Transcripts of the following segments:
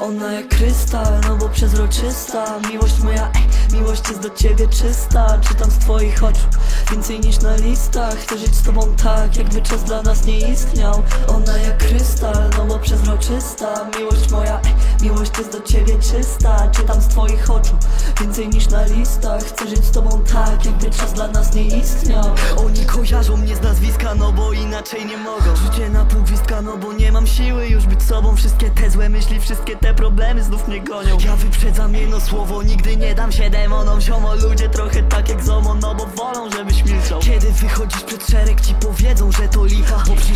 Ona jak krystal, no bo przezroczysta. Miłość moja, ej, miłość jest do ciebie czysta. Czytam z twoich oczu więcej niż na listach. Chcę żyć z tobą tak, jakby czas dla nas nie istniał. Ona jak krystal, no bo przezroczysta. Miłość moja, ej, miłość jest do ciebie czysta Czytam z twoich oczu. Więcej niż na listach Chcę żyć z tobą tak, jakby czas dla nas nie istniał. Oni kojarzą mnie z nazwiska, no bo inaczej nie mogą. Życie na pół gwizdka, no bo nie mam siły już być sobą. Wszystkie te złe myśli, wszystkie te problemy znów mnie gonią. Ja wyprzedzam jedno słowo, nigdy nie dam się demonom. Ziomo ludzie trochę tak jak zomo, no bo wolą żebyś milczał. Kiedy wychodzisz przed szereg ci powiedzą, że to licha Bo przyrzekam,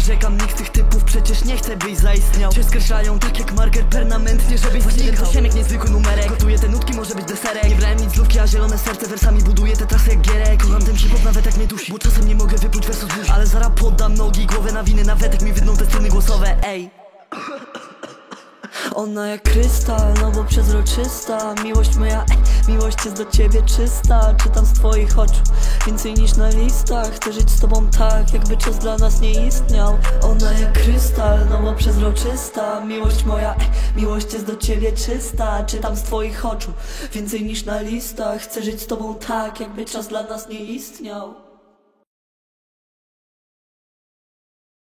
chce byś zaistniał. Cię skreślają tak jak marker permanentnie, żebyś znikał To jak niezwykły numerek, gotuję te nutki, może być deserek. Nie brałem nic z lówki, a zielone serce wersami buduję te trasy jak gierek. Kocham ten hip nawet jak mnie dusi, bo czasem nie mogę wypluć wersu z buzi. Ale zaraz poddam nogi, głowę na winy, nawet jak mi wydną te strony głosowe, ej Ona jak krystal, no bo przezroczysta. Miłość moja, ej, miłość jest do ciebie czysta. Czytam z twoich oczu więcej niż na listach. Chcę żyć z tobą tak, jakby czas dla nas nie istniał. Ona jak krystal, no bo przezroczysta. Miłość moja, ej, miłość jest do ciebie czysta. Czytam z twoich oczu więcej niż na listach. Chcę żyć z tobą tak, jakby czas dla nas nie istniał